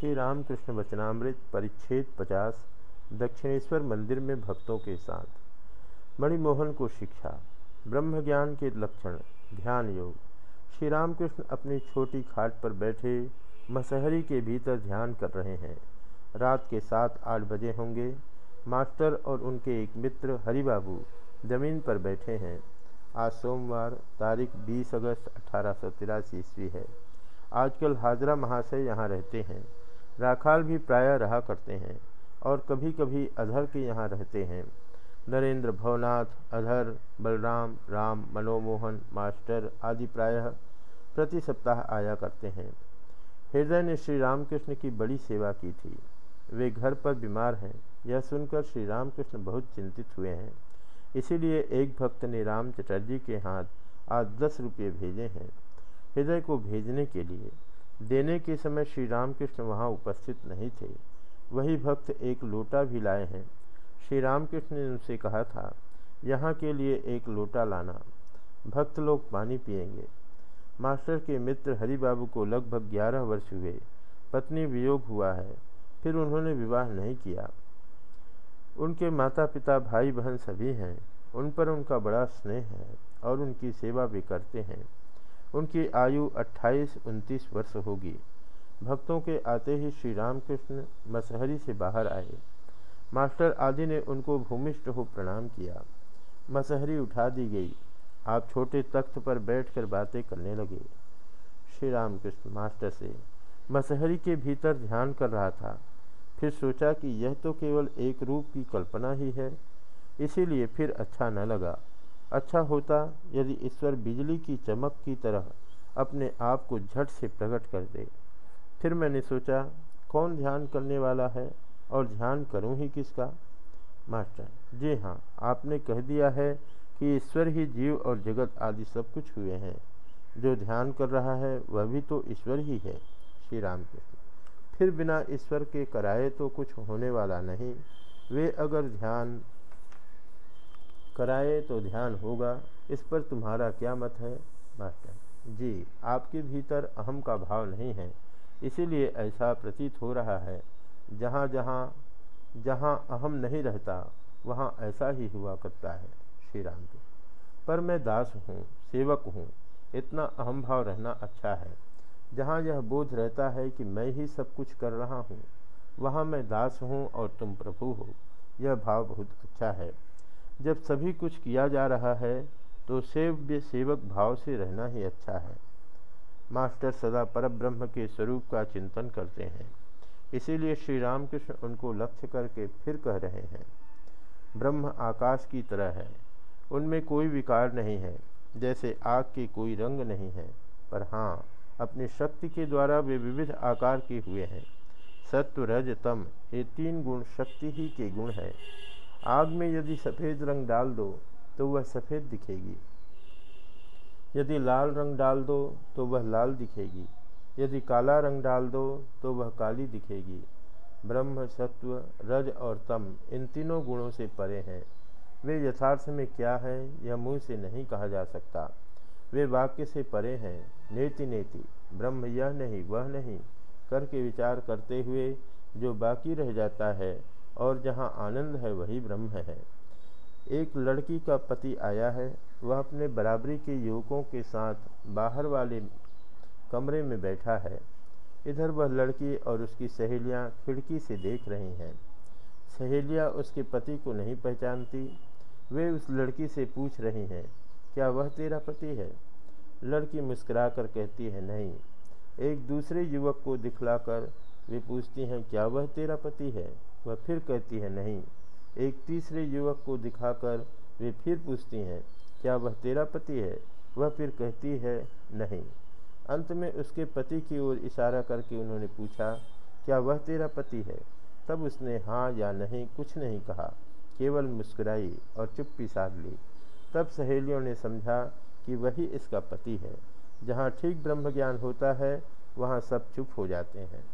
श्री रामकृष्ण वचनामृत परिच्छेद 50 दक्षिणेश्वर मंदिर में भक्तों के साथ। मणिमोहन को शिक्षा ब्रह्म ज्ञान के लक्षण, ध्यान योग। श्री रामकृष्ण अपनी छोटी खाट पर बैठे मसहरी के भीतर ध्यान कर रहे हैं। रात के सात आठ बजे होंगे। मास्टर और उनके एक मित्र हरिबाबू ज़मीन पर बैठे हैं। आज सोमवार, तारीख 20 अगस्त अठारह ईस्वी है। आजकल हाजरा महाशय यहाँ रहते हैं। राखाल भी प्रायः रहा करते हैं और कभी कभी अधर के यहाँ रहते हैं। नरेंद्र भवनाथ, अधर, बलराम, राम, मनोमोहन, मास्टर आदि प्रायः प्रति सप्ताह आया करते हैं। हृदय ने श्री रामकृष्ण की बड़ी सेवा की थी। वे घर पर बीमार हैं, यह सुनकर श्री रामकृष्ण बहुत चिंतित हुए हैं। इसीलिए एक भक्त ने राम चटर्जी के हाथ आज दस रुपये भेजे हैं। हृदय को भेजने के लिए देने के समय श्री रामकृष्ण वहाँ उपस्थित नहीं थे। वही भक्त एक लोटा भी लाए हैं। श्री रामकृष्ण ने उनसे कहा था, यहाँ के लिए एक लोटा लाना। भक्त लोग पानी पिएँगे मास्टर के मित्र हरि बाबू को लगभग ग्यारह वर्ष हुए। पत्नी वियोग हुआ है। फिर उन्होंने विवाह नहीं किया। उनके माता पिता भाई बहन सभी हैं। उन पर उनका बड़ा स्नेह है और उनकी सेवा भी करते हैं। उनकी आयु 28-29 वर्ष होगी। भक्तों के आते ही श्री रामकृष्ण मसहरी से बाहर आए। मास्टर आदि ने उनको भूमिष्ठ हो प्रणाम किया। मसहरी उठा दी गई। आप छोटे तख्त पर बैठकर बातें करने लगे। श्री रामकृष्ण मास्टर से मसहरी के भीतर ध्यान कर रहा था। फिर सोचा कि यह तो केवल एक रूप की कल्पना ही है, इसीलिए फिर अच्छा न लगा। अच्छा होता यदि ईश्वर बिजली की चमक की तरह अपने आप को झट से प्रकट कर दे। फिर मैंने सोचा, कौन ध्यान करने वाला है और ध्यान करूँ ही किसका? मास्टर, जी हाँ आपने कह दिया है कि ईश्वर ही जीव और जगत आदि सब कुछ हुए हैं। जो ध्यान कर रहा है, वह भी तो ईश्वर ही है, श्री राम कृष्ण फिर बिना ईश्वर के कराए तो कुछ होने वाला नहीं। वे अगर ध्यान कराए तो ध्यान होगा। इस पर तुम्हारा क्या मत है? मास्टर। जी, आपके भीतर अहम का भाव नहीं है, इसीलिए ऐसा प्रतीत हो रहा है। जहाँ जहाँ जहाँ अहम नहीं रहता, वहाँ ऐसा ही हुआ करता है श्री राम जी। पर मैं दास हूँ, सेवक हूँ, इतना अहम भाव रहना अच्छा है। जहाँ यह बोध रहता है कि मैं ही सब कुछ कर रहा हूँ, वहाँ मैं दास हूँ और तुम प्रभु हो। यह भाव बहुत अच्छा है। जब सभी कुछ किया जा रहा है तो सेव्य सेवक भाव से रहना ही अच्छा है। मास्टर सदा पर ब्रह्म के स्वरूप का चिंतन करते हैं। इसीलिए श्री रामकृष्ण उनको लक्ष्य करके फिर कह रहे हैं, ब्रह्म आकाश की तरह है, उनमें कोई विकार नहीं है, जैसे आग के कोई रंग नहीं है, पर हाँ अपनी शक्ति के द्वारा वे विविध आकार के हुए हैं। सत्व रज तम ये तीन गुण शक्ति ही के गुण है। आग में यदि सफ़ेद रंग डाल दो तो वह सफ़ेद दिखेगी। यदि लाल रंग डाल दो तो वह लाल दिखेगी। यदि काला रंग डाल दो तो वह काली दिखेगी। ब्रह्म, सत्व, रज और तम इन तीनों गुणों से परे हैं। वे यथार्थ में क्या है, यह मुँह से नहीं कहा जा सकता। वे वाक्य से परे हैं। नेति नेति, ब्रह्म यह नहीं, वह नहीं। करके विचार करते हुए जो बाकी रह जाता है और जहाँ आनंद है वही ब्रह्म है। एक लड़की का पति आया है। वह अपने बराबरी के युवकों के साथ बाहर वाले कमरे में बैठा है। इधर वह लड़की और उसकी सहेलियाँ खिड़की से देख रही हैं। सहेलियाँ उसके पति को नहीं पहचानती। वे उस लड़की से पूछ रही हैं, क्या वह तेरा पति है? लड़की मुस्कुराकर कहती है, नहीं। एक दूसरे युवक को दिखलाकर वे पूछती हैं, क्या वह तेरा पति है? वह फिर कहती है, नहीं, एक तीसरे युवक को दिखाकर वे फिर पूछती हैं, क्या वह तेरा पति है? वह फिर कहती है, नहीं। अंत में उसके पति की ओर इशारा करके उन्होंने पूछा, क्या वह तेरा पति है? तब उसने हाँ या नहीं, कुछ नहीं कहा। केवल मुस्कुराई और चुप्पी साध ली। तब सहेलियों ने समझा कि वही इसका पति है। जहाँ ठीक ब्रह्म ज्ञान होता है, वहाँ सब चुप हो जाते हैं।